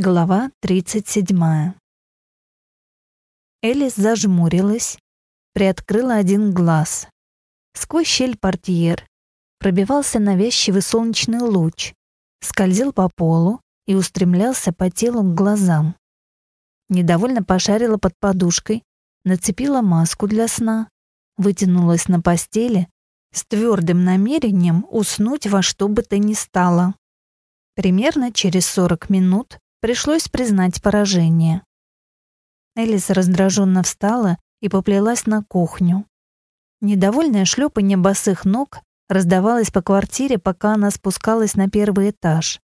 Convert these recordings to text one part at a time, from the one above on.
Глава 37. Элис зажмурилась, приоткрыла один глаз. Сквозь щель портьер пробивался навязчивый солнечный луч, скользил по полу и устремлялся по телу к глазам. Недовольно пошарила под подушкой, нацепила маску для сна, вытянулась на постели с твердым намерением уснуть во что бы то ни стало. Примерно через 40 минут Пришлось признать поражение. Элис раздраженно встала и поплелась на кухню. Недовольное шлепанье босых ног раздавалось по квартире, пока она спускалась на первый этаж,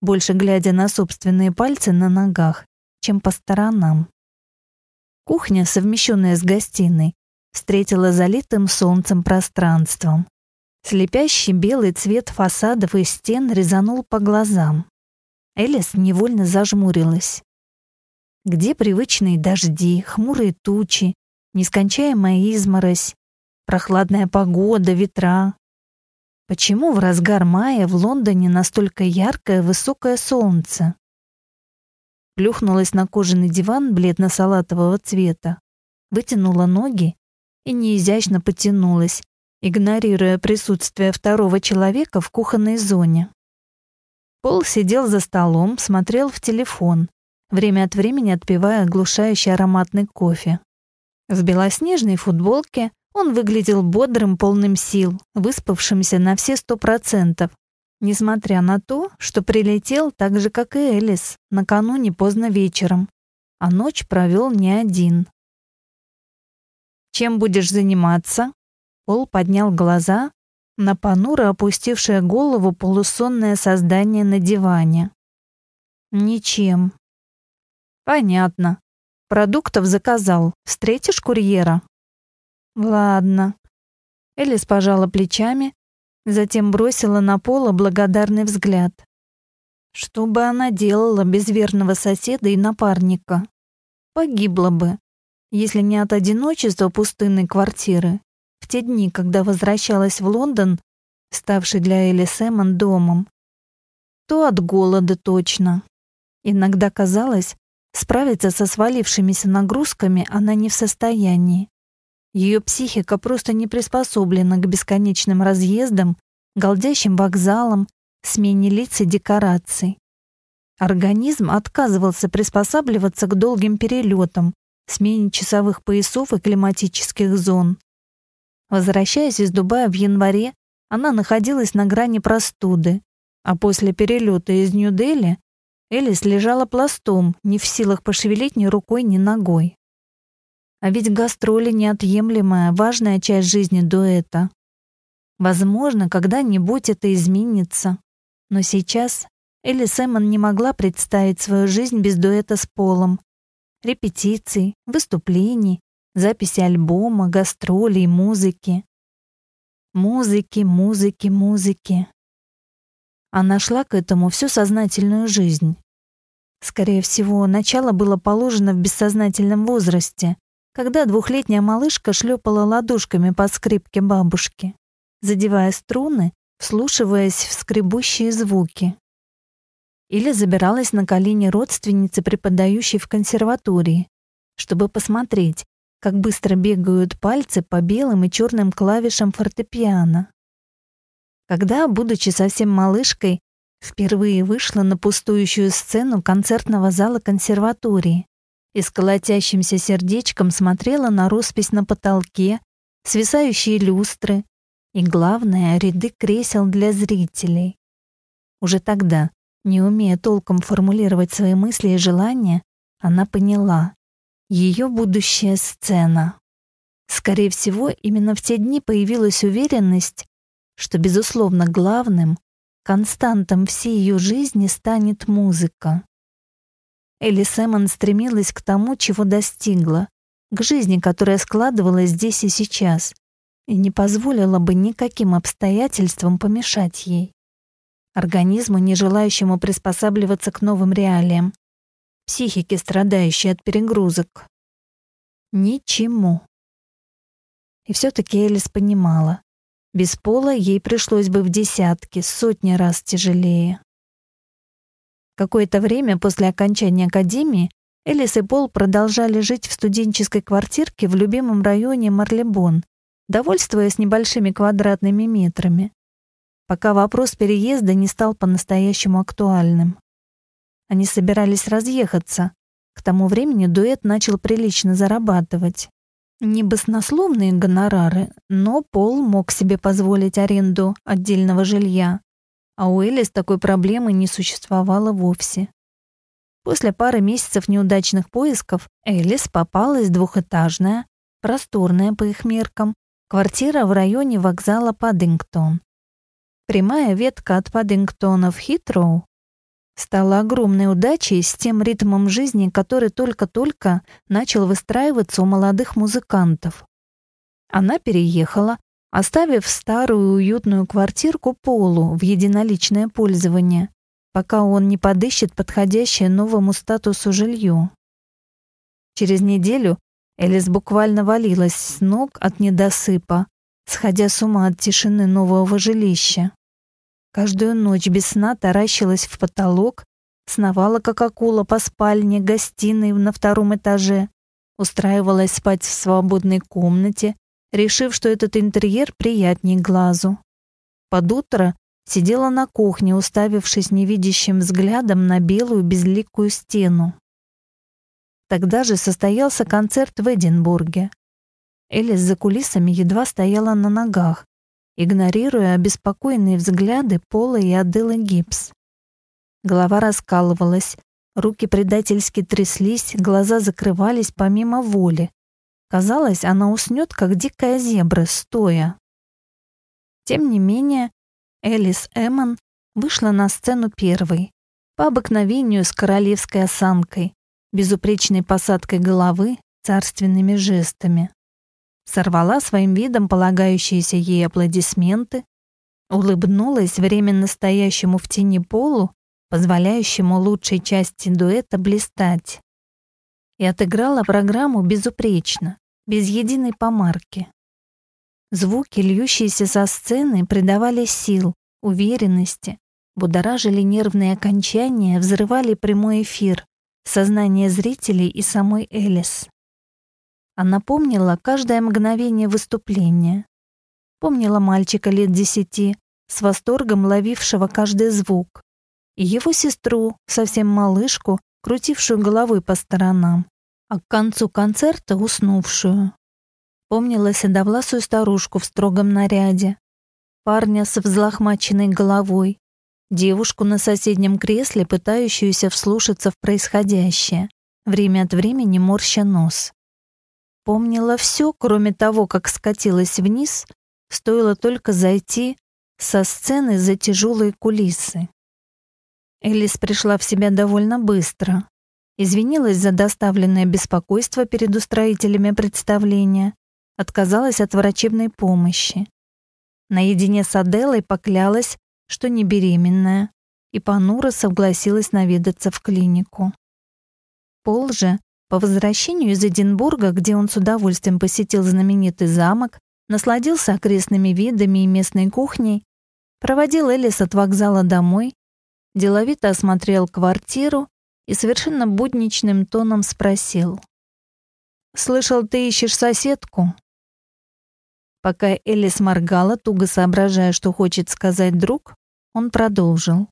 больше глядя на собственные пальцы на ногах, чем по сторонам. Кухня, совмещенная с гостиной, встретила залитым солнцем пространством. Слепящий белый цвет фасадов и стен резанул по глазам. Элис невольно зажмурилась. Где привычные дожди, хмурые тучи, нескончаемая изморозь, прохладная погода, ветра? Почему в разгар мая в Лондоне настолько яркое высокое солнце? Плюхнулась на кожаный диван бледно-салатового цвета, вытянула ноги и неизящно потянулась, игнорируя присутствие второго человека в кухонной зоне. Пол сидел за столом, смотрел в телефон, время от времени отпивая оглушающий ароматный кофе. В белоснежной футболке он выглядел бодрым, полным сил, выспавшимся на все сто процентов, несмотря на то, что прилетел так же, как и Элис, накануне поздно вечером, а ночь провел не один. «Чем будешь заниматься?» Пол поднял глаза, на понуро опустившее голову полусонное создание на диване. Ничем. Понятно. Продуктов заказал. Встретишь курьера? Ладно. Элис пожала плечами, затем бросила на пол благодарный взгляд. Что бы она делала без верного соседа и напарника? Погибла бы, если не от одиночества пустынной квартиры, в те дни, когда возвращалась в Лондон, ставший для Элли Сэмон домом, то от голода точно. Иногда казалось, справиться со свалившимися нагрузками она не в состоянии. Ее психика просто не приспособлена к бесконечным разъездам, голдящим вокзалам, смене лиц и декораций. Организм отказывался приспосабливаться к долгим перелетам, смене часовых поясов и климатических зон. Возвращаясь из Дубая в январе, она находилась на грани простуды, а после перелета из Нью-Дели Элис лежала пластом, не в силах пошевелить ни рукой, ни ногой. А ведь гастроли — неотъемлемая, важная часть жизни дуэта. Возможно, когда-нибудь это изменится. Но сейчас Элли Сэмон не могла представить свою жизнь без дуэта с Полом. Репетиций, выступлений, записи альбома, гастролей, музыки. Музыки, музыки, музыки. Она шла к этому всю сознательную жизнь. Скорее всего, начало было положено в бессознательном возрасте, когда двухлетняя малышка шлепала ладошками по скрипке бабушки, задевая струны, вслушиваясь в скребущие звуки. Или забиралась на колени родственницы, преподающей в консерватории, чтобы посмотреть, как быстро бегают пальцы по белым и черным клавишам фортепиано. Когда, будучи совсем малышкой, впервые вышла на пустующую сцену концертного зала консерватории и с колотящимся сердечком смотрела на роспись на потолке, свисающие люстры и, главное, ряды кресел для зрителей. Уже тогда, не умея толком формулировать свои мысли и желания, она поняла, ее будущая сцена. Скорее всего, именно в те дни появилась уверенность, что, безусловно, главным, константом всей ее жизни станет музыка. Элли Сэмон стремилась к тому, чего достигла, к жизни, которая складывалась здесь и сейчас, и не позволила бы никаким обстоятельствам помешать ей. Организму, не желающему приспосабливаться к новым реалиям, психики, страдающей от перегрузок. Ничему. И все-таки Элис понимала, без пола ей пришлось бы в десятки, сотни раз тяжелее. Какое-то время после окончания академии Элис и Пол продолжали жить в студенческой квартирке в любимом районе Марлебон, довольствуясь небольшими квадратными метрами, пока вопрос переезда не стал по-настоящему актуальным. Они собирались разъехаться. К тому времени дуэт начал прилично зарабатывать. Не баснословные гонорары, но Пол мог себе позволить аренду отдельного жилья, а у Элис такой проблемы не существовало вовсе. После пары месяцев неудачных поисков Элис попалась двухэтажная, просторная по их меркам, квартира в районе вокзала Паддингтон. Прямая ветка от Паддингтона в Хитроу стала огромной удачей с тем ритмом жизни, который только-только начал выстраиваться у молодых музыкантов. Она переехала, оставив старую уютную квартирку Полу в единоличное пользование, пока он не подыщет подходящее новому статусу жилье. Через неделю Элис буквально валилась с ног от недосыпа, сходя с ума от тишины нового жилища. Каждую ночь без сна таращилась в потолок, сновала как акула по спальне, гостиной на втором этаже, устраивалась спать в свободной комнате, решив, что этот интерьер приятней глазу. Под утро сидела на кухне, уставившись невидящим взглядом на белую безликую стену. Тогда же состоялся концерт в Эдинбурге. Элис за кулисами едва стояла на ногах, игнорируя обеспокоенные взгляды Пола и Аделы Гибс. Голова раскалывалась, руки предательски тряслись, глаза закрывались помимо воли, Казалось, она уснет, как дикая зебра, стоя. Тем не менее, Элис Эммон вышла на сцену первой, по обыкновению с королевской осанкой, безупречной посадкой головы, царственными жестами. Сорвала своим видом полагающиеся ей аплодисменты, улыбнулась временно стоящему в тени полу, позволяющему лучшей части дуэта блистать и отыграла программу безупречно, без единой помарки. Звуки, льющиеся со сцены, придавали сил, уверенности, будоражили нервные окончания, взрывали прямой эфир, сознание зрителей и самой Элис. Она помнила каждое мгновение выступления. Помнила мальчика лет десяти, с восторгом ловившего каждый звук, и его сестру, совсем малышку, крутившую головой по сторонам, а к концу концерта уснувшую. Помнила седовласую старушку в строгом наряде, парня с взлохмаченной головой, девушку на соседнем кресле, пытающуюся вслушаться в происходящее, время от времени морща нос. Помнила все, кроме того, как скатилась вниз, стоило только зайти со сцены за тяжелые кулисы. Элис пришла в себя довольно быстро. Извинилась за доставленное беспокойство перед устроителями представления, отказалась от врачебной помощи. Наедине с Аделой поклялась, что не беременная, и понуро согласилась наведаться в клинику. Пол же, по возвращению из Эдинбурга, где он с удовольствием посетил знаменитый замок, насладился окрестными видами и местной кухней, проводил Элис от вокзала домой деловито осмотрел квартиру и совершенно будничным тоном спросил. «Слышал, ты ищешь соседку?» Пока Элис моргала, туго соображая, что хочет сказать друг, он продолжил.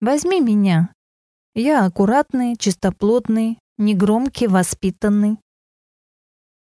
«Возьми меня. Я аккуратный, чистоплотный, негромкий, воспитанный.